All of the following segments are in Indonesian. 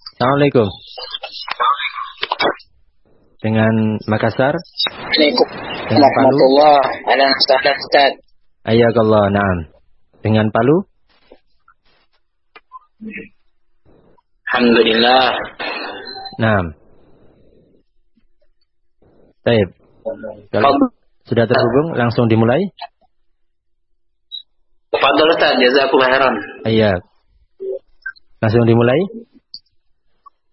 Assalamualaikum. Dengan Makassar? Assalamualaikum. Ustaz. Ayakallah, na'am. Dengan Palu? Alhamdulillah. Naam. Baik. Kalau sudah terhubung, langsung dimulai. Fadol Ustaz, jazakumullah khairan. Iya. Langsung dimulai.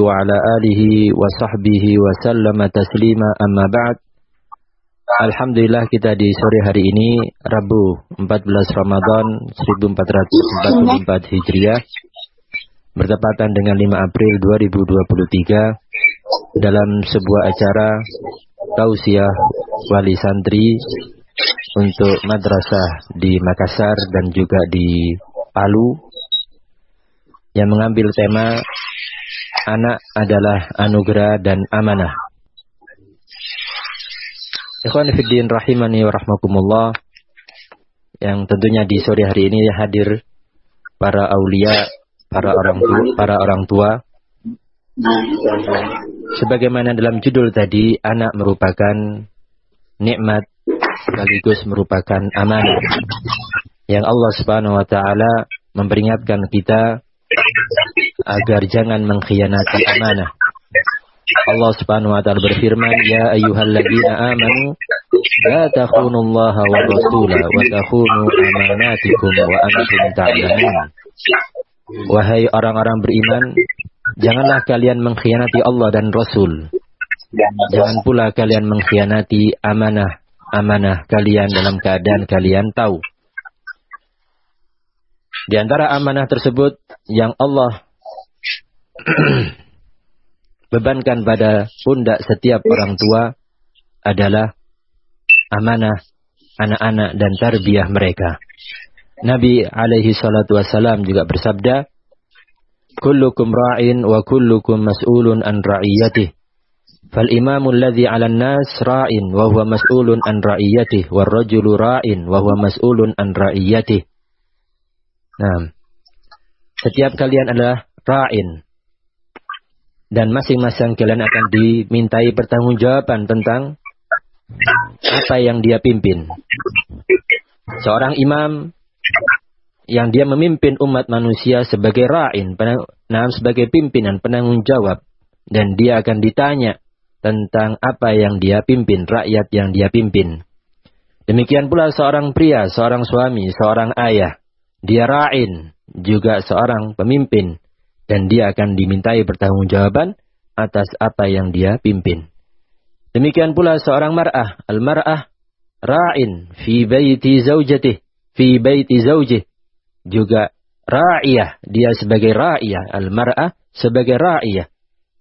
wa ala alihi wa sahbihi wa sallama taslima amma ba'd. Alhamdulillah kita di sore hari ini Rabu 14 Ramadan 1444 Hijriah bertepatan dengan 5 April 2023 dalam sebuah acara tausiah wali santri untuk madrasah di Makassar dan juga di Palu yang mengambil tema anak adalah anugerah dan amanah. Ikhwan Fiddin rahimani wa rahmakumullah yang tentunya di sore hari ini hadir para aulia, para orang tua, para orang tua. Sebagaimana dalam judul tadi, anak merupakan nikmat sekaligus merupakan amanah yang Allah Subhanahu wa taala memperingatkan kita agar jangan mengkhianati amanah. Allah Subhanahu wa taala berfirman, "Ya ayyuhalladzina amanu la takhunullaha wa rasula wa takhunu amanatikum wa antum ta'lamun." Wahai orang-orang beriman, janganlah kalian mengkhianati Allah dan Rasul. Jangan pula kalian mengkhianati amanah amanah kalian dalam keadaan kalian tahu. Di antara amanah tersebut yang Allah bebankan pada pundak setiap orang tua adalah amanah anak-anak dan tarbiyah mereka. Nabi alaihi salatu wasalam juga bersabda, Kullukum ra'in wa kullukum mas'ulun an ra'iyatih. Fal imamul ladzi 'alan nas ra'in wa huwa mas'ulun an ra'iyatih war rajulu ra'in wa huwa mas'ulun an ra'iyatih. Nah, setiap kalian adalah ra'in dan masing-masing kalian akan dimintai pertanggungjawaban tentang apa yang dia pimpin. Seorang imam yang dia memimpin umat manusia sebagai ra'in, nah, sebagai pimpinan penanggung jawab dan dia akan ditanya tentang apa yang dia pimpin, rakyat yang dia pimpin. Demikian pula seorang pria, seorang suami, seorang ayah, dia ra'in, juga seorang pemimpin dan dia akan dimintai pertanggungjawaban atas apa yang dia pimpin. Demikian pula seorang mar'ah, al-mar'ah ra'in fi baiti zaujatih, fi baiti zaujih juga ra'iyah. Dia sebagai ra'iyah. Al-mar'ah sebagai ra'iyah.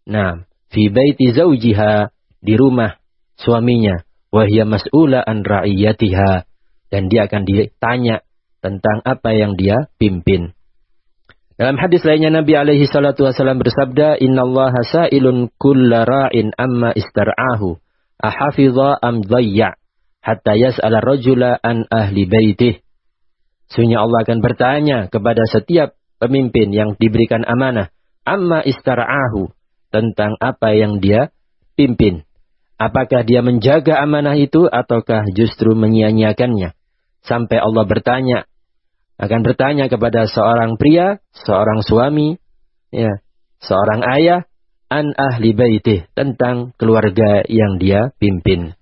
Nah, fi baiti zawjiha di rumah suaminya. Wahia mas'ula an ra'iyatiha. Dan dia akan ditanya tentang apa yang dia pimpin. Dalam hadis lainnya Nabi alaihi salatu wasallam bersabda, "Inna Allah sa'ilun kulla ra'in amma istar'ahu, ahafidha am dhayya, hatta yas'ala rajula an ahli baitih." Sungguh Allah akan bertanya kepada setiap pemimpin yang diberikan amanah. Amma istara'ahu. Tentang apa yang dia pimpin. Apakah dia menjaga amanah itu ataukah justru menyia-nyiakannya. Sampai Allah bertanya. Akan bertanya kepada seorang pria, seorang suami, ya, seorang ayah, an ahli baitih. Tentang keluarga yang dia pimpin.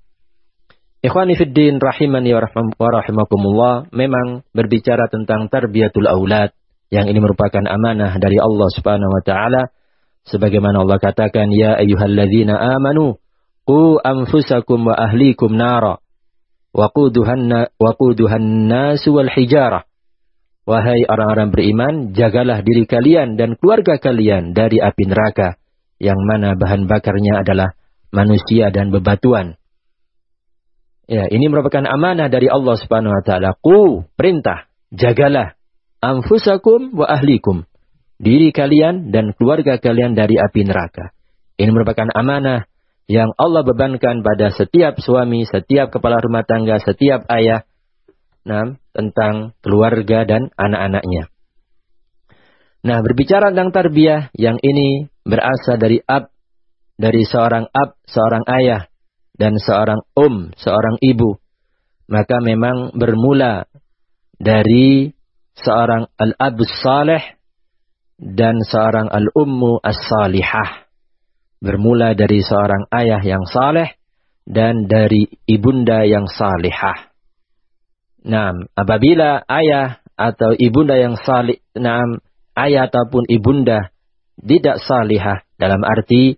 Ikhwani fiddin rahimani wa rahimakumullah memang berbicara tentang tarbiyatul aulad yang ini merupakan amanah dari Allah Subhanahu wa taala sebagaimana Allah katakan ya ayyuhalladzina amanu qu anfusakum wa ahlikum nara waquduhan waquduhan nas wal hijarah Wahai orang-orang beriman, jagalah diri kalian dan keluarga kalian dari api neraka, yang mana bahan bakarnya adalah manusia dan bebatuan. Ya, ini merupakan amanah dari Allah Subhanahu wa taala. Ku perintah, jagalah anfusakum wa ahlikum. Diri kalian dan keluarga kalian dari api neraka. Ini merupakan amanah yang Allah bebankan pada setiap suami, setiap kepala rumah tangga, setiap ayah nah, tentang keluarga dan anak-anaknya. Nah, berbicara tentang tarbiyah yang ini berasal dari ab, dari seorang ab, seorang ayah, dan seorang um, seorang ibu, maka memang bermula dari seorang al-abu salih dan seorang al-ummu as-salihah. Bermula dari seorang ayah yang saleh dan dari ibunda yang salihah. Nah, apabila ayah atau ibunda yang salih, nah, ayah ataupun ibunda tidak salihah dalam arti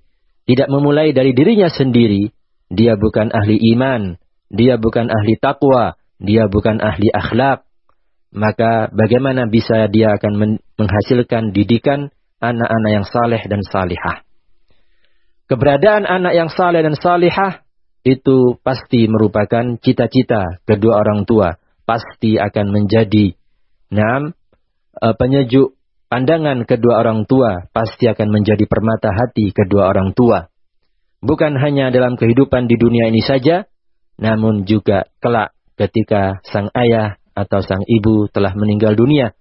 tidak memulai dari dirinya sendiri, dia bukan ahli iman, dia bukan ahli takwa, dia bukan ahli akhlak, maka bagaimana bisa dia akan menghasilkan didikan anak-anak yang saleh dan salihah. Keberadaan anak yang saleh dan salihah itu pasti merupakan cita-cita kedua orang tua, pasti akan menjadi. Enam eh, penyejuk pandangan kedua orang tua, pasti akan menjadi permata hati kedua orang tua. Bukan hanya dalam kehidupan di dunia ini saja, namun juga kelak ketika sang ayah atau sang ibu telah meninggal dunia.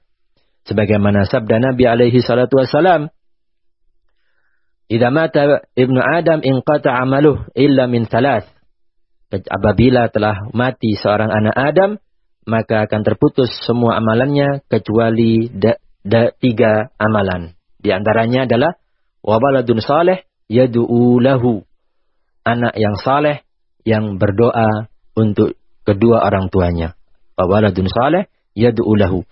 Sebagaimana sabda Nabi alaihi salatu wasalam, "Idza mata ibnu Adam inqata amaluh illa min thalath." Apabila telah mati seorang anak Adam, maka akan terputus semua amalannya kecuali da, da, tiga amalan. Di antaranya adalah wabaladun saleh yadu'u lahu anak yang saleh yang berdoa untuk kedua orang tuanya. Waladun saleh yad'u lahu.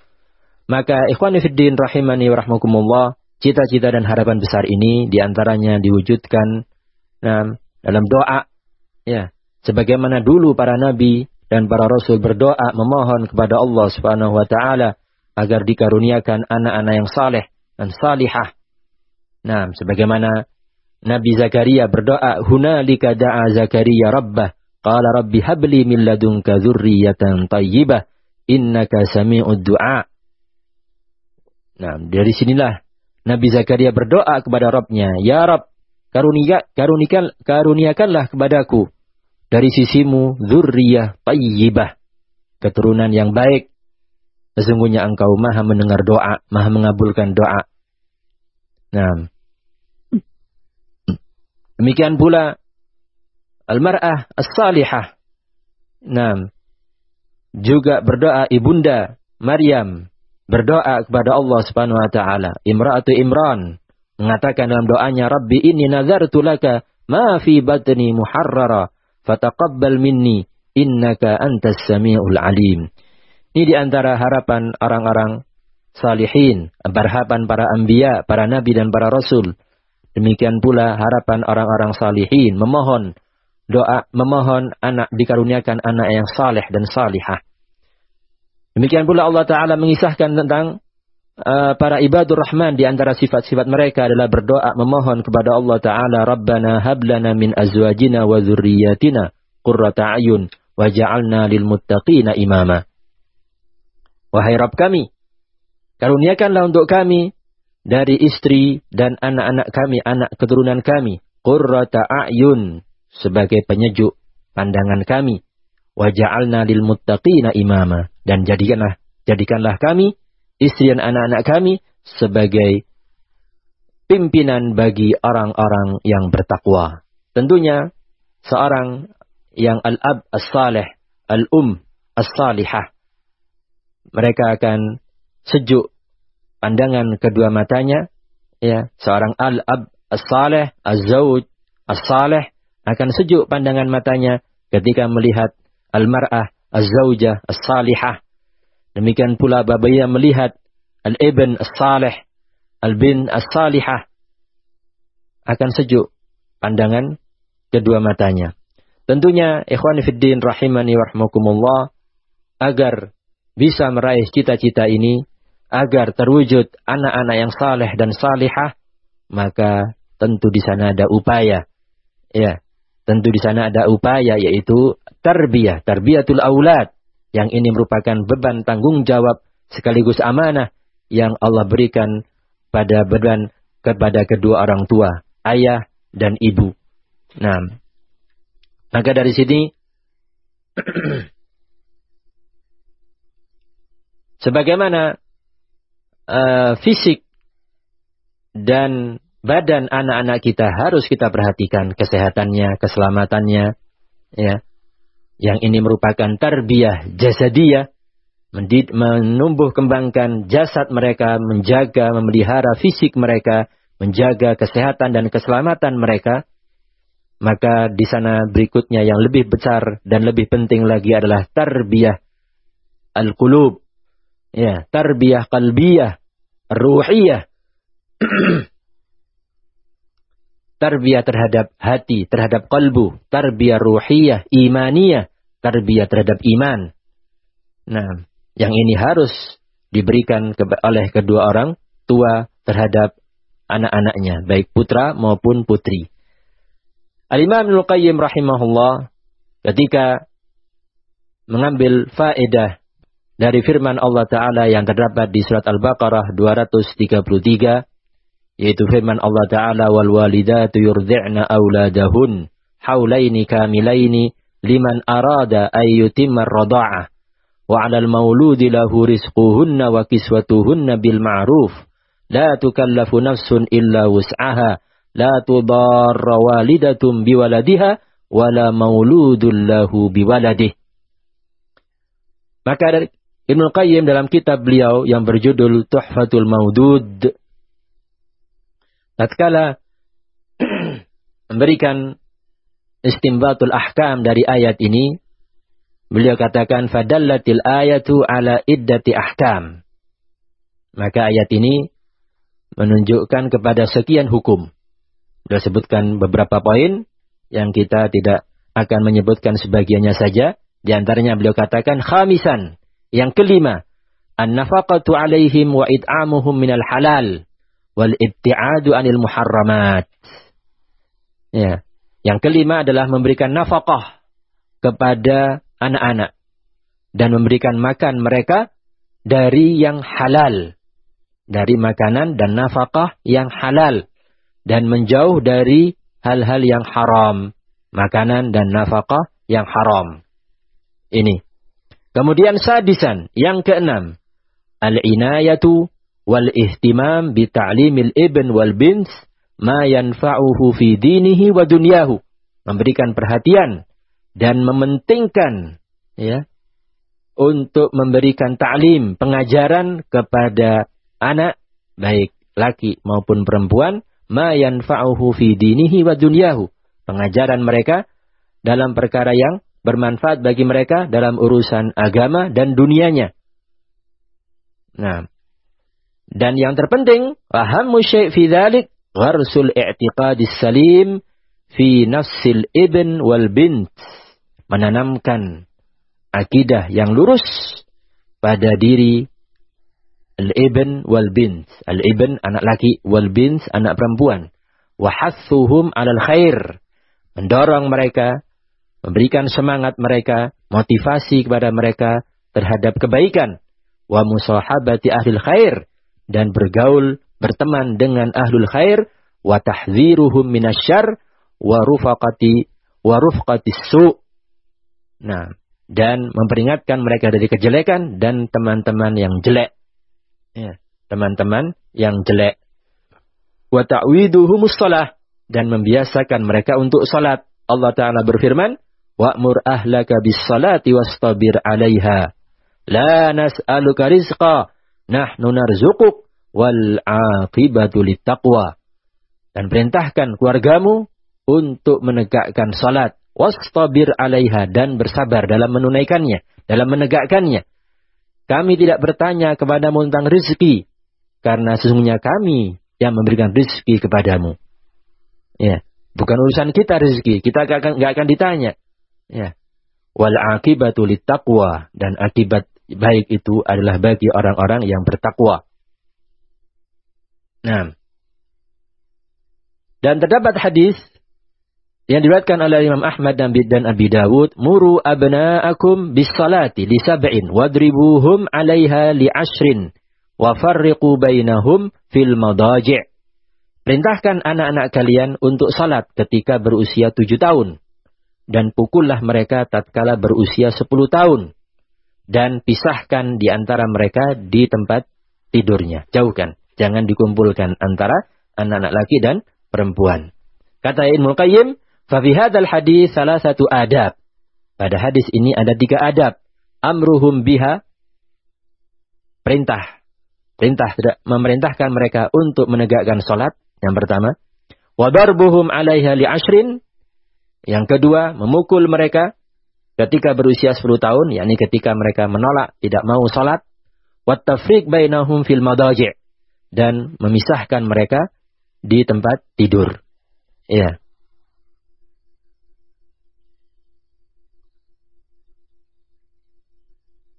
Maka ikhwani fiddin rahimani wa rahmakumullah, cita-cita dan harapan besar ini di antaranya diwujudkan nah, dalam doa. Ya, sebagaimana dulu para nabi dan para rasul berdoa memohon kepada Allah Subhanahu wa taala agar dikaruniakan anak-anak yang saleh dan salihah. Nah, sebagaimana Nabi Zakaria berdoa, "Hunalika da'a Zakaria rabbah, qala rabbi habli min ladunka dzurriyyatan thayyibah, innaka sami'ud du'a." Nah, dari sinilah Nabi Zakaria berdoa kepada Rabbnya, "Ya Rabb, karunia, karunikan, karuniakanlah kepadaku dari sisimu zurriyah tayyibah, keturunan yang baik. Sesungguhnya engkau maha mendengar doa, maha mengabulkan doa." Nah, Demikian pula almar'ah as-salihah. Nah, juga berdoa ibunda Maryam berdoa kepada Allah Subhanahu wa taala. Imra'atu Imran mengatakan dalam doanya, "Rabbi inni nazartu laka ma fi batni muharrara fataqabbal minni innaka antas samiul alim." Ini di antara harapan orang-orang salihin, berharapan para anbiya, para nabi dan para rasul Demikian pula harapan orang-orang salihin memohon doa memohon anak dikaruniakan anak yang saleh dan salihah. Demikian pula Allah taala mengisahkan tentang uh, para ibadur rahman di antara sifat-sifat mereka adalah berdoa memohon kepada Allah taala Rabbana hab lana min azwajina wa dzurriyyatina qurrata ayun waj'alna lil muttaqina imama. Wahai Rabb kami, karuniakanlah untuk kami dari istri dan anak-anak kami, anak keturunan kami. Qurrata a'yun sebagai penyejuk pandangan kami. Waja'alna lil muttaqina imama. Dan jadikanlah, jadikanlah kami, istri dan anak-anak kami sebagai pimpinan bagi orang-orang yang bertakwa. Tentunya seorang yang al-ab as-salih, al-um as-salihah. Mereka akan sejuk pandangan kedua matanya, ya, seorang al-ab as-saleh, az-zawj as-saleh akan sejuk pandangan matanya ketika melihat al-mar'ah az-zawjah as-salihah. Demikian pula babaya melihat al-ibn as-saleh, al-bin as-salihah akan sejuk pandangan kedua matanya. Tentunya ikhwan fiddin rahimani warahmakumullah agar bisa meraih cita-cita ini agar terwujud anak-anak yang saleh dan salihah, maka tentu di sana ada upaya. Ya, tentu di sana ada upaya yaitu tarbiyah, tarbiyatul aulad. Yang ini merupakan beban tanggung jawab sekaligus amanah yang Allah berikan pada beban kepada kedua orang tua, ayah dan ibu. Nah, maka dari sini sebagaimana uh, fisik dan badan anak-anak kita harus kita perhatikan kesehatannya, keselamatannya, ya. Yang ini merupakan tarbiyah jasadiyah, menumbuh kembangkan jasad mereka, menjaga, memelihara fisik mereka, menjaga kesehatan dan keselamatan mereka. Maka di sana berikutnya yang lebih besar dan lebih penting lagi adalah tarbiyah al-qulub. Ya, tarbiyah qalbiyah, ruhiyah. tarbiyah terhadap hati, terhadap kalbu, tarbiyah ruhiyah, imaniyah, tarbiyah terhadap iman. Nah, yang ini harus diberikan oleh kedua orang tua terhadap anak-anaknya, baik putra maupun putri. Al-Imam Al-Qayyim rahimahullah ketika mengambil faedah dari firman Allah Ta'ala yang terdapat di surat Al-Baqarah 233 yaitu firman Allah Ta'ala wal walidatu yurdi'na auladahun haulaini kamilaini liman arada ayyutimma rada'ah wa 'alal mauludi lahu rizquhunna wa kiswatuhunna bil ma'ruf la tukallafu nafsun illa wus'aha. La tudarra walidatum biwaladiha wala mauludun lahu biwaladih. Maka Ibnu Qayyim dalam kitab beliau yang berjudul Tuhfatul Maudud tatkala memberikan istimbatul ahkam dari ayat ini, beliau katakan fadallatil ayatu ala iddati ahkam. Maka ayat ini menunjukkan kepada sekian hukum. Beliau sebutkan beberapa poin yang kita tidak akan menyebutkan sebagiannya saja. Di antaranya beliau katakan khamisan. Yang kelima, an-nafaqatu alaihim wa id'amuhum minal halal wal ibtiadu anil muharramat. Ya. Yang kelima adalah memberikan nafkah kepada anak-anak dan memberikan makan mereka dari yang halal, dari makanan dan nafkah yang halal dan menjauh dari hal-hal yang haram, makanan dan nafkah yang haram. Ini. Kemudian sadisan, yang keenam, al-inayatu wal ihtimam bi ta'limil ibn wal bint ma yanfa'uhu fi dinihi wa dunyahu. Memberikan perhatian dan mementingkan ya untuk memberikan taklim, pengajaran kepada anak baik laki maupun perempuan ma yanfa'uhu fi dinihi wa dunyahu. Pengajaran mereka dalam perkara yang bermanfaat bagi mereka dalam urusan agama dan dunianya. Nah, dan yang terpenting, paham syai' fi dzalik gharsul i'tiqadis salim fi nafsil ibn wal bint. Menanamkan akidah yang lurus pada diri al-ibn wal bint. Al-ibn anak laki, wal bint anak perempuan. Wahathuhum alal khair. Mendorong mereka, memberikan semangat mereka, motivasi kepada mereka terhadap kebaikan. Wa musahabati ahlil khair dan bergaul berteman dengan ahlul khair wa tahdziruhum minasyarr wa rufaqati wa su. Nah, dan memperingatkan mereka dari kejelekan dan teman-teman yang jelek. Ya, teman-teman yang jelek. Wa ta'widuhum shalah dan membiasakan mereka untuk salat. Allah Ta'ala berfirman, Wa'mur ahlaka bis salati wastabir 'alaiha. La nas'aluka rizqa, nahnu narzuquk wal aqibatu littaqwa. Dan perintahkan keluargamu untuk menegakkan salat. Wastabir alaiha dan bersabar dalam menunaikannya, dalam menegakkannya. Kami tidak bertanya kepadamu tentang rezeki, karena sesungguhnya kami yang memberikan rezeki kepadamu. Ya, bukan urusan kita rezeki, kita gak akan, akan ditanya. Ya. Wal akibatu littaqwa dan akibat baik itu adalah bagi orang-orang yang bertakwa. Nah. Dan terdapat hadis yang diriwayatkan oleh Imam Ahmad dan Abi Dawud, "Muru abna'akum bis salati li sab'in wadribuhum 'alaiha li ashrin wa farriqu bainahum fil madaji'." Perintahkan anak-anak kalian untuk salat ketika berusia tujuh tahun. Dan pukullah mereka tatkala berusia sepuluh tahun. Dan pisahkan di antara mereka di tempat tidurnya. Jauhkan. Jangan dikumpulkan antara anak-anak laki dan perempuan. Kata Ibnu Qayyim, "Fa hadzal hadis salah satu adab." Pada hadis ini ada tiga adab. Amruhum biha perintah. Perintah memerintahkan mereka untuk menegakkan salat yang pertama, wadarbuhum 'alaiha li'ashrin. Yang kedua, memukul mereka ketika berusia 10 tahun, yakni ketika mereka menolak, tidak mau salat. Wattafriq bainahum fil madaji' dan memisahkan mereka di tempat tidur. Ya.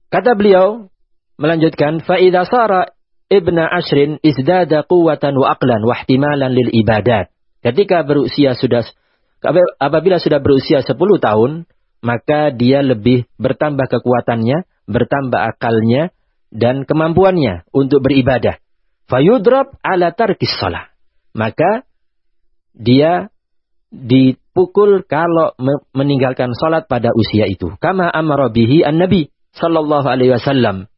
Kata beliau melanjutkan, "Fa sara ibna ashrin izdada quwwatan wa aqlan wa ihtimalan lil ibadat. Ketika berusia sudah apabila sudah berusia 10 tahun, maka dia lebih bertambah kekuatannya, bertambah akalnya dan kemampuannya untuk beribadah. Fayudrab ala tarkis salah. Maka dia dipukul kalau meninggalkan salat pada usia itu. Kama amara bihi an-nabi sallallahu alaihi wasallam.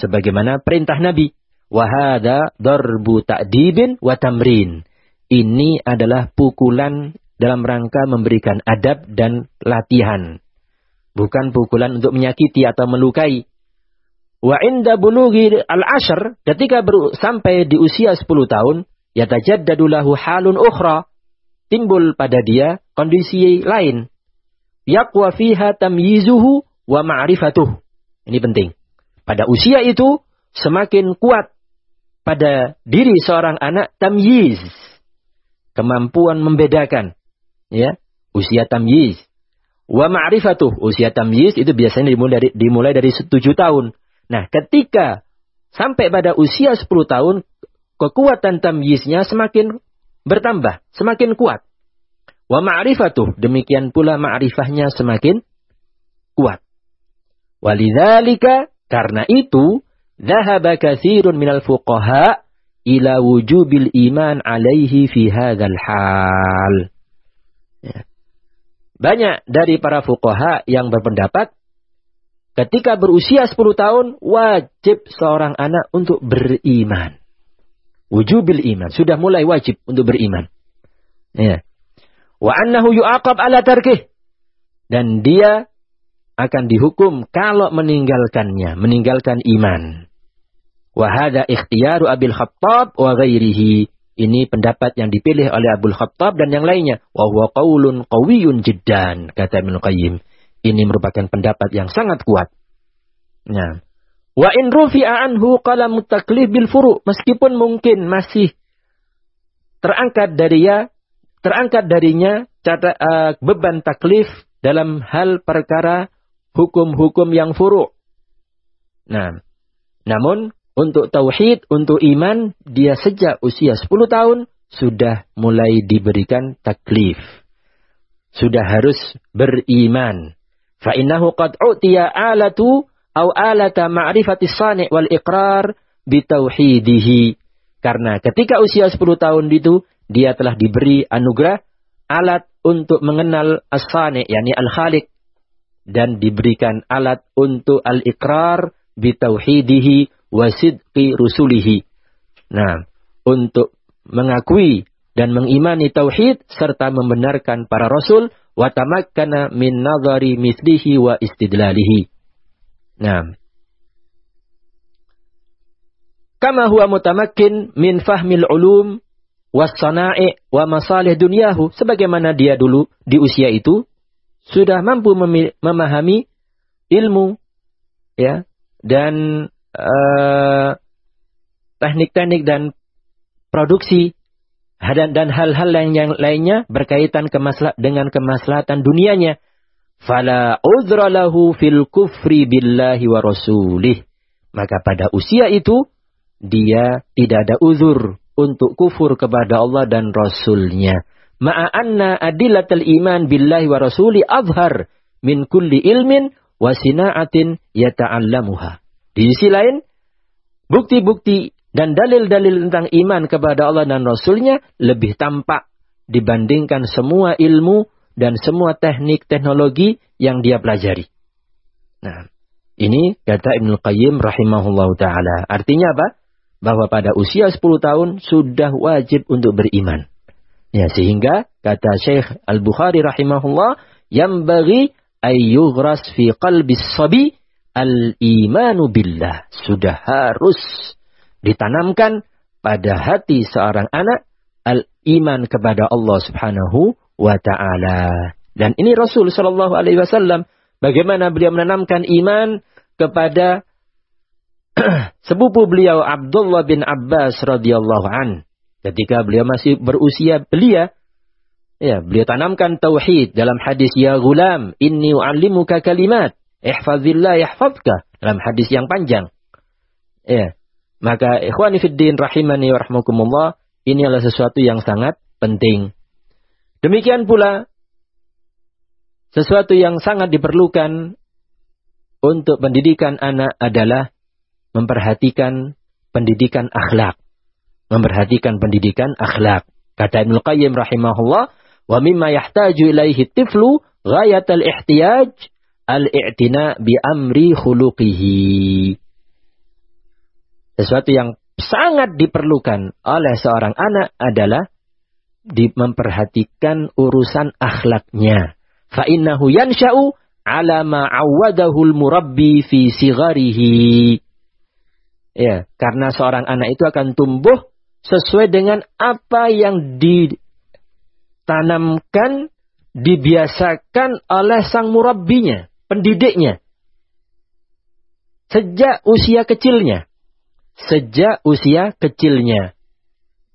Sebagaimana perintah Nabi Wahada darbu ta'dibin wa tamrin. Ini adalah pukulan dalam rangka memberikan adab dan latihan. Bukan pukulan untuk menyakiti atau melukai. Wa inda bulughi al-ashr, ketika sampai di usia 10 tahun, yatajaddadu lahu halun ukhra. Timbul pada dia kondisi lain. Yaqwa fiha tamyizuhu wa ma'rifatuh. Ini penting. Pada usia itu, semakin kuat pada diri seorang anak tamyiz. Kemampuan membedakan. Ya, usia tamyiz. Wa ma'rifatuh, usia tamyiz itu biasanya dimulai dari, dimulai dari 7 tahun. Nah, ketika sampai pada usia 10 tahun, kekuatan tamyiznya semakin bertambah, semakin kuat. Wa ma'rifatuh, demikian pula ma'rifahnya semakin kuat. Walidzalika, karena itu, Dhahaba kathirun minal fuqaha ila wujubil iman alaihi fi hadzal hal. Ya. Banyak dari para fuqaha yang berpendapat ketika berusia 10 tahun wajib seorang anak untuk beriman. Wujubil iman, sudah mulai wajib untuk beriman. Ya. Wa annahu yu'aqab ala tarkih. Dan dia akan dihukum kalau meninggalkannya, meninggalkan iman. Wahada ikhtiyaru Abil Khattab wa ghairihi. Ini pendapat yang dipilih oleh Abdul Khattab dan yang lainnya. Wa huwa qawiyun jiddan, kata Ibn Qayyim. Ini merupakan pendapat yang sangat kuat. Nah. Wa in rufi'a anhu qalam taklif bil furu. Meskipun mungkin masih terangkat dari ya, terangkat darinya cata, uh, beban taklif dalam hal perkara hukum-hukum yang furu. Nah, namun untuk tauhid, untuk iman, dia sejak usia 10 tahun sudah mulai diberikan taklif. Sudah harus beriman. Fa'innahu qad u'tiya alatu au alata ma'rifati sani' wal iqrar bitauhidihi. Karena ketika usia 10 tahun itu, dia telah diberi anugerah alat untuk mengenal as-sani' yakni al-khaliq dan diberikan alat untuk al-iqrar bitauhidihi wasidqi rusulihi. Nah, untuk mengakui dan mengimani tauhid serta membenarkan para rasul wa tamakkana min nadhari mislihi wa istidlalihi. Nah, kama huwa mutamakkin min fahmil ulum was-sana'i wa masalih dunyahu sebagaimana dia dulu di usia itu sudah mampu memahami ilmu ya dan teknik-teknik uh, dan produksi dan dan hal-hal yang, yang lainnya berkaitan kemaslah, dengan kemaslahatan dunianya. fala udra lahu fil kufri billahi wa rasulih. Maka pada usia itu dia tidak ada uzur untuk kufur kepada Allah dan Rasulnya. Ma'a anna adillatal iman billahi wa rasuli azhar min kulli ilmin wa sina'atin yata'allamuha. Di sisi lain, bukti-bukti dan dalil-dalil tentang iman kepada Allah dan Rasulnya lebih tampak dibandingkan semua ilmu dan semua teknik teknologi yang dia pelajari. Nah, ini kata Ibnu Qayyim rahimahullah taala. Artinya apa? Bahwa pada usia 10 tahun sudah wajib untuk beriman. Ya, sehingga kata Syekh Al-Bukhari rahimahullah, yang bagi ayyughras fi qalbi sabi al-imanu billah. Sudah harus ditanamkan pada hati seorang anak al-iman kepada Allah Subhanahu wa taala. Dan ini Rasul sallallahu alaihi wasallam bagaimana beliau menanamkan iman kepada sepupu beliau Abdullah bin Abbas radhiyallahu an. Ketika beliau masih berusia belia, ya, beliau tanamkan tauhid dalam hadis ya gulam, inni u'allimuka kalimat, ihfazillah yahfazka dalam hadis yang panjang. Ya. Maka ikhwani fiddin rahimani wa rahmakumullah, ini adalah sesuatu yang sangat penting. Demikian pula sesuatu yang sangat diperlukan untuk pendidikan anak adalah memperhatikan pendidikan akhlak. Memperhatikan pendidikan akhlak. Kata Ibnu Qayyim rahimahullah, "Wa mimma yahtaju ilaihi tiflu ghayat al-ihtiyaj al-i'tina bi amri khuluqihi." Sesuatu yang sangat diperlukan oleh seorang anak adalah memperhatikan urusan akhlaknya. Fa innahu yansha'u ala ma awadahul murabbi fi sigarihi. Ya, karena seorang anak itu akan tumbuh sesuai dengan apa yang ditanamkan, dibiasakan oleh sang murabbinya, pendidiknya. Sejak usia kecilnya. Sejak usia kecilnya.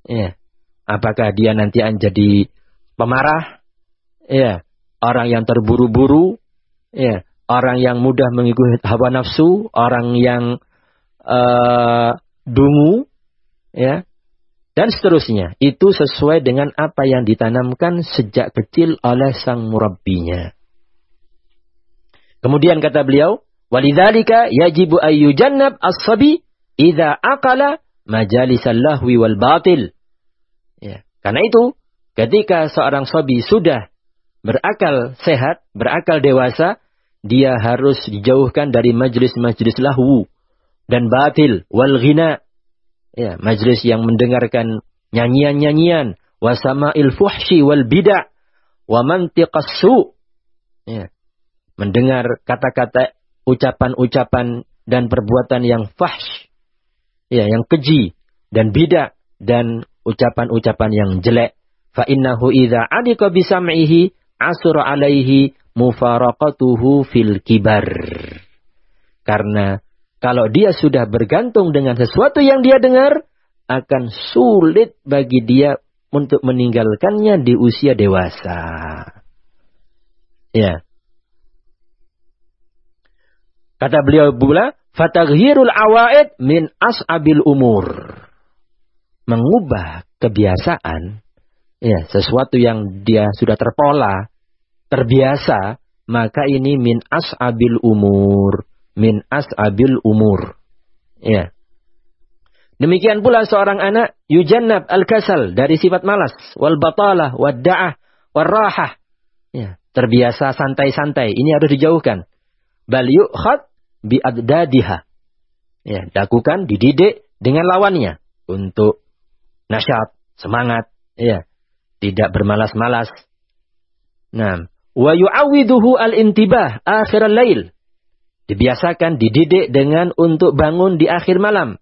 Ya. Apakah dia nanti akan jadi pemarah? Ya, orang yang terburu-buru, ya, orang yang mudah mengikuti hawa nafsu, orang yang uh, dungu, ya, dan seterusnya. Itu sesuai dengan apa yang ditanamkan sejak kecil oleh sang murabbinya. Kemudian kata beliau, walidzalika yajibu ayyujannab as-sabi idza aqala majalisal lahwi wal batil. Ya. Karena itu, ketika seorang sobi sudah berakal sehat, berakal dewasa, dia harus dijauhkan dari majlis-majlis lahu dan batil wal ghina. Ya, majlis yang mendengarkan nyanyian-nyanyian, il fuhshi wal bid'ah, wa mantiqas su. Ya. Mendengar kata-kata, ucapan-ucapan dan perbuatan yang fahsh. Ya, yang keji dan bidah dan ucapan-ucapan yang jelek. Fa innahu idza adika bisam'ihi asur alaihi mufaraqatuhu fil kibar. Karena kalau dia sudah bergantung dengan sesuatu yang dia dengar, akan sulit bagi dia untuk meninggalkannya di usia dewasa. Ya. Kata beliau pula, fataghirul awaid min as'abil umur mengubah kebiasaan, ya sesuatu yang dia sudah terpola, terbiasa, maka ini min as'abil umur, min as'abil umur. Ya. Demikian pula seorang anak yujannab al-kasal dari sifat malas, wal batalah, wad da'ah, wal rahah. Ya, terbiasa santai-santai, ini harus dijauhkan. Bal yu'khad bi adadiha. Ya, lakukan, dididik dengan lawannya untuk nasyat, semangat, ya. Tidak bermalas-malas. Nah, wa yu'awwiduhu al-intibah akhir al-lail. Dibiasakan dididik dengan untuk bangun di akhir malam.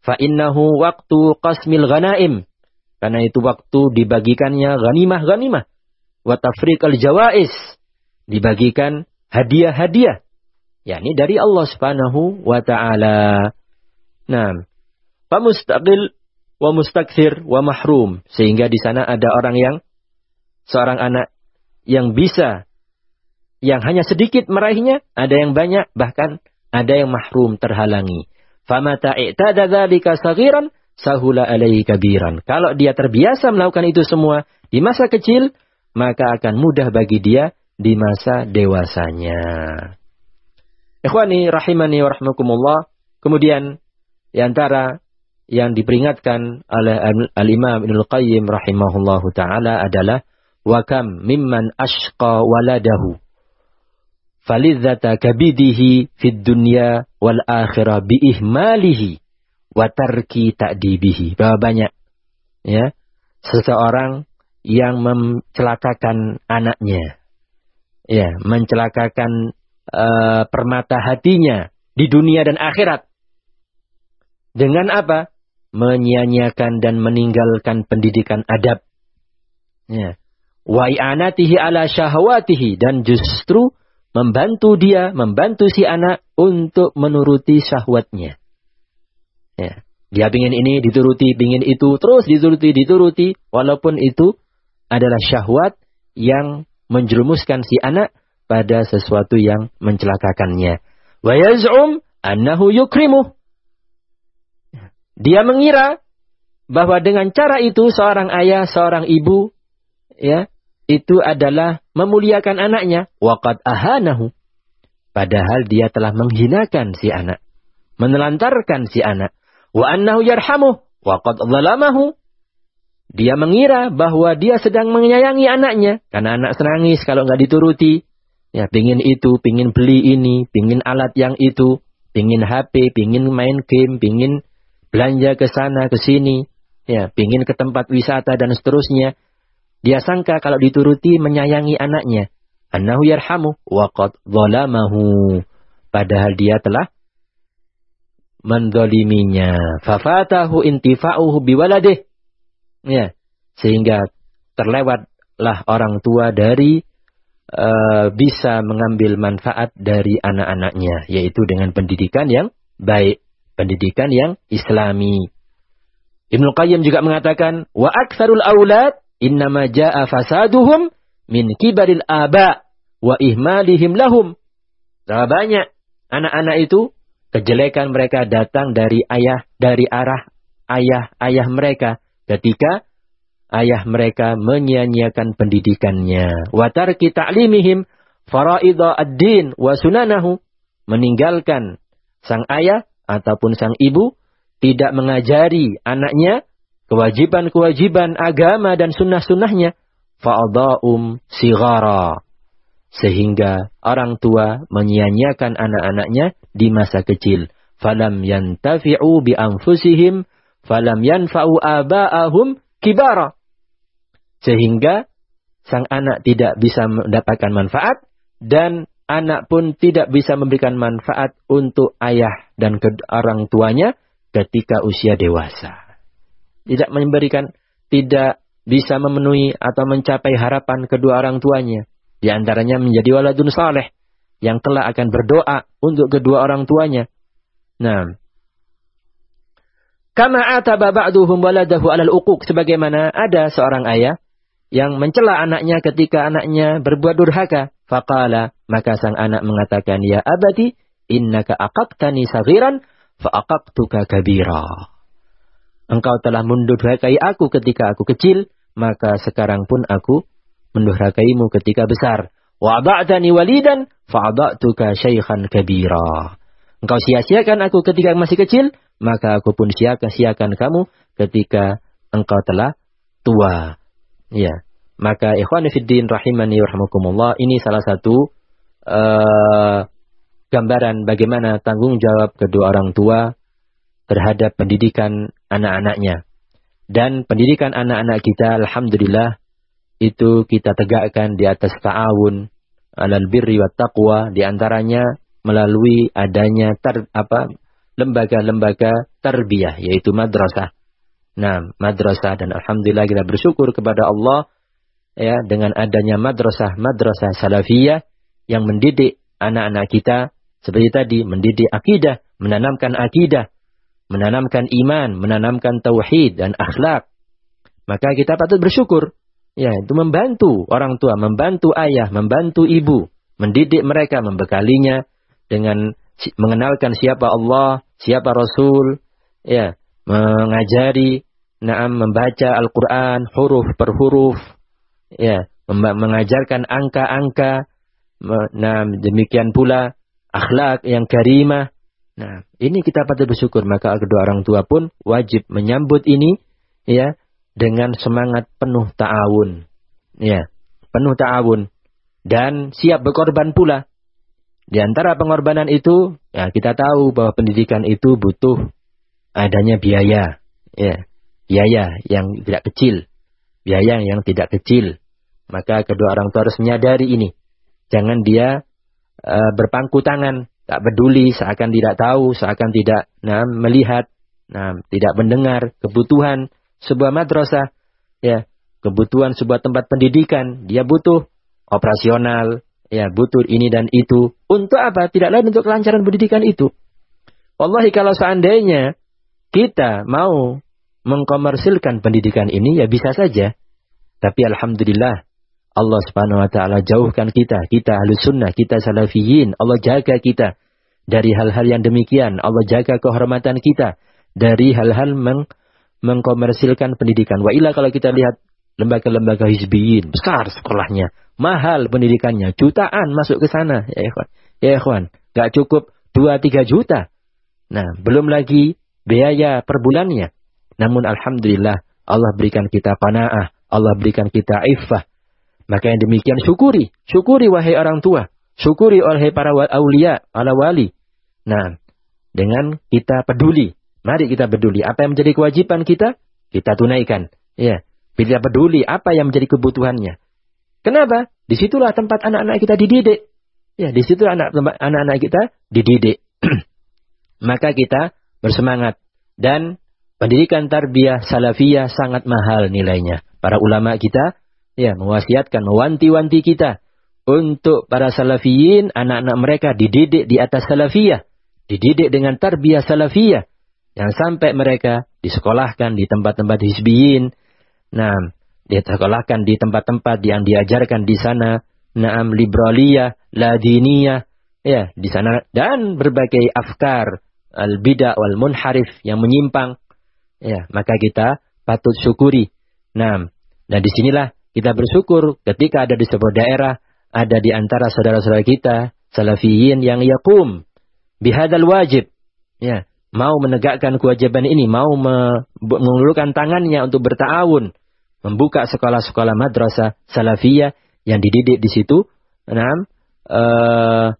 Fa innahu waktu qasmil ghanaim. Karena itu waktu dibagikannya ghanimah-ghanimah. Wa tafriq al-jawais. Dibagikan hadiah-hadiah. Yakni dari Allah Subhanahu wa taala. Nah, mustaqil wa mustakthir wa mahrum. Sehingga di sana ada orang yang seorang anak yang bisa yang hanya sedikit meraihnya, ada yang banyak, bahkan ada yang mahrum terhalangi. Famata i'tada dzalika saghiran sahula alaihi kabiran. Kalau dia terbiasa melakukan itu semua di masa kecil, maka akan mudah bagi dia di masa dewasanya. Ikhwani rahimani wa rahmakumullah. Kemudian di antara yang diperingatkan oleh Al-Imam Ibnu Qayyim rahimahullahu taala adalah wa kam mimman ashqa waladahu falidzata kabidihi fid dunya wal akhirah bi ihmalihi wa tarki ta'dibihi. Bahwa banyak ya seseorang yang mencelakakan anaknya. Ya, mencelakakan uh, permata hatinya di dunia dan akhirat. Dengan apa? Menyia-nyiakan dan meninggalkan pendidikan adab. Ya. Wa ala syahwatihi dan justru membantu dia, membantu si anak untuk menuruti syahwatnya. Ya. Dia ingin ini dituruti, ingin itu, terus dituruti, dituruti, walaupun itu adalah syahwat yang menjerumuskan si anak pada sesuatu yang mencelakakannya. Wa yaz'um annahu yukrimuh. Dia mengira bahwa dengan cara itu seorang ayah, seorang ibu ya, itu adalah memuliakan anaknya. Waqad ahanahu. Padahal dia telah menghinakan si anak. Menelantarkan si anak. Wa annahu yarhamuh. Waqad zalamahu. Dia mengira bahwa dia sedang menyayangi anaknya. Karena anak senangis kalau nggak dituruti. Ya, pingin itu, pingin beli ini, pingin alat yang itu, pingin HP, pingin main game, pingin belanja ke sana, ke sini. Ya, pingin ke tempat wisata dan seterusnya. Dia sangka kalau dituruti menyayangi anaknya. Annahu yarhamu wa qad zalamahu. Padahal dia telah mendoliminya. Fafatahu intifa'uhu biwaladih. Ya. Sehingga terlewatlah orang tua dari uh, bisa mengambil manfaat dari anak-anaknya. Yaitu dengan pendidikan yang baik. Pendidikan yang islami. Ibnu Qayyim juga mengatakan, wa aktsarul aulad Innama ja'a fasaduhum min kibaril aba wa ihmalihim lahum. Berapa banyak anak-anak itu kejelekan mereka datang dari ayah dari arah ayah-ayah mereka ketika ayah mereka menyia-nyiakan pendidikannya. Wa tarki ta'limihim faraidha ad-din wa sunanahu meninggalkan sang ayah ataupun sang ibu tidak mengajari anaknya kewajiban-kewajiban agama dan sunnah-sunnahnya. Fa'adha'um sigara. Sehingga orang tua menyia-nyiakan anak-anaknya di masa kecil. Falam yantafi'u bi anfusihim. Falam yanfa'u aba'ahum kibara. Sehingga sang anak tidak bisa mendapatkan manfaat. Dan anak pun tidak bisa memberikan manfaat untuk ayah dan orang tuanya ketika usia dewasa tidak memberikan, tidak bisa memenuhi atau mencapai harapan kedua orang tuanya. Di antaranya menjadi waladun saleh yang kelak akan berdoa untuk kedua orang tuanya. Nah, kama ataba ba'duhum waladahu alal uquq sebagaimana ada seorang ayah yang mencela anaknya ketika anaknya berbuat durhaka. Faqala, maka sang anak mengatakan, "Ya abadi, innaka aqaqtani saghiran fa aqaqtuka kabira." Engkau telah mendurhakai aku ketika aku kecil, maka sekarang pun aku mendurhakaimu ketika besar. Wa ba'dani walidan fa'adatuka syaikhan kabira. Engkau sia-siakan aku ketika masih kecil, maka aku pun sia-siakan kamu ketika engkau telah tua. Ya. Maka ikhwan fiddin rahimani rahmakumullah, ini salah satu uh, gambaran bagaimana tanggung jawab kedua orang tua terhadap pendidikan anak-anaknya. Dan pendidikan anak-anak kita, Alhamdulillah, itu kita tegakkan di atas ta'awun, alal birri wa taqwa, di antaranya melalui adanya ter, apa lembaga-lembaga terbiyah, yaitu madrasah. Nah, madrasah dan Alhamdulillah kita bersyukur kepada Allah ya dengan adanya madrasah-madrasah salafiyah yang mendidik anak-anak kita seperti tadi mendidik akidah, menanamkan akidah, menanamkan iman, menanamkan tauhid dan akhlak, maka kita patut bersyukur. Ya, itu membantu orang tua, membantu ayah, membantu ibu mendidik mereka, membekalinya dengan mengenalkan siapa Allah, siapa Rasul, ya, mengajari, naam membaca Al-Quran huruf per huruf, ya, mengajarkan angka-angka, nah demikian pula akhlak yang karimah. Nah, ini kita patut bersyukur. Maka kedua orang tua pun wajib menyambut ini, ya, dengan semangat penuh ta'awun. Ya, penuh ta'awun. Dan siap berkorban pula. Di antara pengorbanan itu, ya kita tahu bahwa pendidikan itu butuh adanya biaya. Ya, biaya yang tidak kecil. Biaya yang tidak kecil. Maka kedua orang tua harus menyadari ini. Jangan dia uh, berpangku tangan, tak peduli, seakan tidak tahu, seakan tidak nah, melihat, nah, tidak mendengar kebutuhan sebuah madrasah, ya, kebutuhan sebuah tempat pendidikan, dia butuh operasional, ya, butuh ini dan itu. Untuk apa? Tidak lain untuk kelancaran pendidikan itu. Wallahi kalau seandainya kita mau mengkomersilkan pendidikan ini, ya bisa saja. Tapi Alhamdulillah, Allah subhanahu wa ta'ala jauhkan kita. Kita ahli sunnah, kita salafiyin. Allah jaga kita dari hal-hal yang demikian. Allah jaga kehormatan kita dari hal-hal meng mengkomersilkan pendidikan. Wa ila kalau kita lihat lembaga-lembaga hizbiyin, besar sekolahnya, mahal pendidikannya, jutaan masuk ke sana. Ya ikhwan, ya ikhwan, gak cukup 2-3 juta. Nah, belum lagi biaya per bulannya. Namun Alhamdulillah, Allah berikan kita pana'ah, Allah berikan kita iffah, maka yang demikian syukuri. Syukuri wahai orang tua. Syukuri oleh para awliya, ala wali. Nah, dengan kita peduli. Mari kita peduli. Apa yang menjadi kewajiban kita? Kita tunaikan. Ya. Bila peduli apa yang menjadi kebutuhannya. Kenapa? Di situlah tempat anak-anak kita dididik. Ya, di situ anak-anak kita dididik. Maka kita bersemangat. Dan pendidikan tarbiyah salafiyah sangat mahal nilainya. Para ulama kita ya mewasiatkan, mewanti-wanti kita untuk para salafiyin, anak-anak mereka dididik di atas salafiyah, dididik dengan tarbiyah salafiyah, yang sampai mereka disekolahkan di tempat-tempat hizbiyin, nah, disekolahkan di tempat-tempat yang diajarkan di sana, naam liberaliyah, ladiniyah, ya, di sana. Dan berbagai afkar al bidah wal munharif yang menyimpang, ya, maka kita patut syukuri. Nah, dan di sinilah kita bersyukur ketika ada di sebuah daerah, ada di antara saudara-saudara kita, salafiyin yang yakum, bihadal wajib. Ya, mau menegakkan kewajiban ini, mau mengulurkan tangannya untuk bertawun, membuka sekolah-sekolah madrasah salafiyah yang dididik di situ, enam, uh,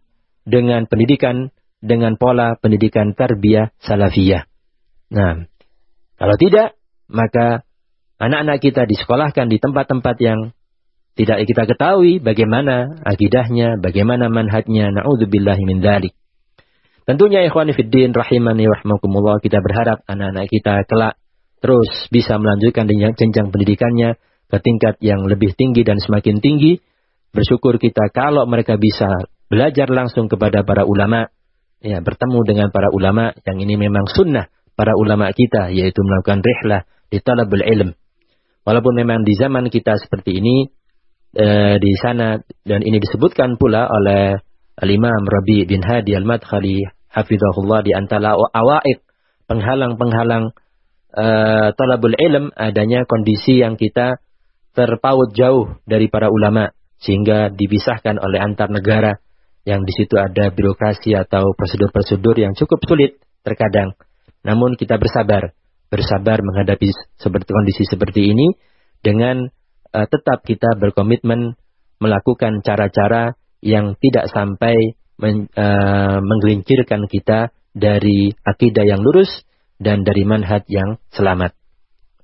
dengan pendidikan dengan pola pendidikan tarbiyah salafiyah. Nah, kalau tidak, maka anak-anak kita disekolahkan di tempat-tempat yang tidak kita ketahui bagaimana akidahnya, bagaimana manhajnya. Na'udzubillahi min dzalik. Tentunya ikhwani fiddin rahimani rahmakumullah kita berharap anak-anak kita kelak terus bisa melanjutkan jenjang pendidikannya ke tingkat yang lebih tinggi dan semakin tinggi. Bersyukur kita kalau mereka bisa belajar langsung kepada para ulama, ya bertemu dengan para ulama yang ini memang sunnah para ulama kita yaitu melakukan rihlah di talabul ilm Walaupun memang di zaman kita seperti ini, e, di sana, dan ini disebutkan pula oleh Al-Imam Rabi bin Hadi Al-Madkhali, Hafizahullah, di antara awaib, penghalang-penghalang e, talabul ilm, adanya kondisi yang kita terpaut jauh dari para ulama, sehingga dipisahkan oleh antar negara, yang di situ ada birokrasi atau prosedur-prosedur yang cukup sulit terkadang. Namun kita bersabar bersabar menghadapi seperti kondisi seperti ini dengan uh, tetap kita berkomitmen melakukan cara-cara yang tidak sampai men, uh, menggelincirkan kita dari akidah yang lurus dan dari manhaj yang selamat.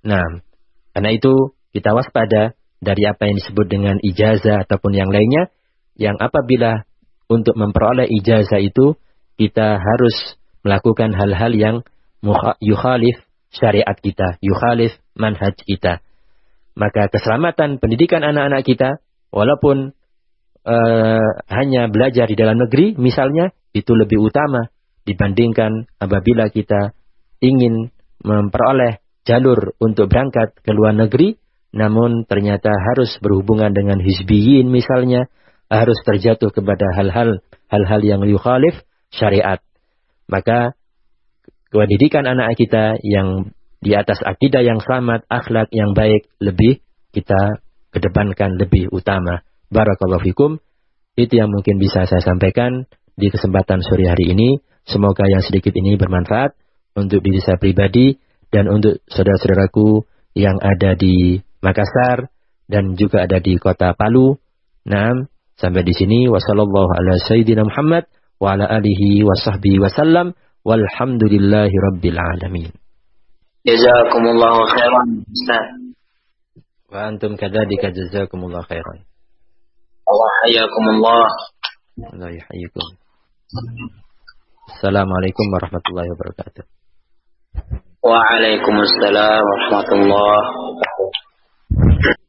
Nah, karena itu kita waspada dari apa yang disebut dengan ijazah ataupun yang lainnya yang apabila untuk memperoleh ijazah itu kita harus melakukan hal-hal yang yukhalif syariat kita, yukhalif manhaj kita. Maka keselamatan pendidikan anak-anak kita, walaupun uh, hanya belajar di dalam negeri, misalnya, itu lebih utama dibandingkan apabila kita ingin memperoleh jalur untuk berangkat ke luar negeri, namun ternyata harus berhubungan dengan hizbiyin misalnya, harus terjatuh kepada hal-hal hal-hal yang yukhalif syariat. Maka pendidikan anak kita yang di atas akidah yang selamat, akhlak yang baik lebih kita kedepankan lebih utama. Barakallahu fikum. Itu yang mungkin bisa saya sampaikan di kesempatan sore hari ini. Semoga yang sedikit ini bermanfaat untuk diri saya pribadi dan untuk saudara-saudaraku yang ada di Makassar dan juga ada di kota Palu. Nah, sampai di sini wasallallahu ala sayyidina Muhammad wa ala alihi wa sahbihi wasallam walhamdulillahi rabbil alamin. Jazakumullahu khairan Ustaz. Wa antum kadzalika jazakumullahu khairan. Allah hayakumullah. Allah yahyikum. Assalamualaikum warahmatullahi wabarakatuh. Waalaikumsalam warahmatullahi wabarakatuh.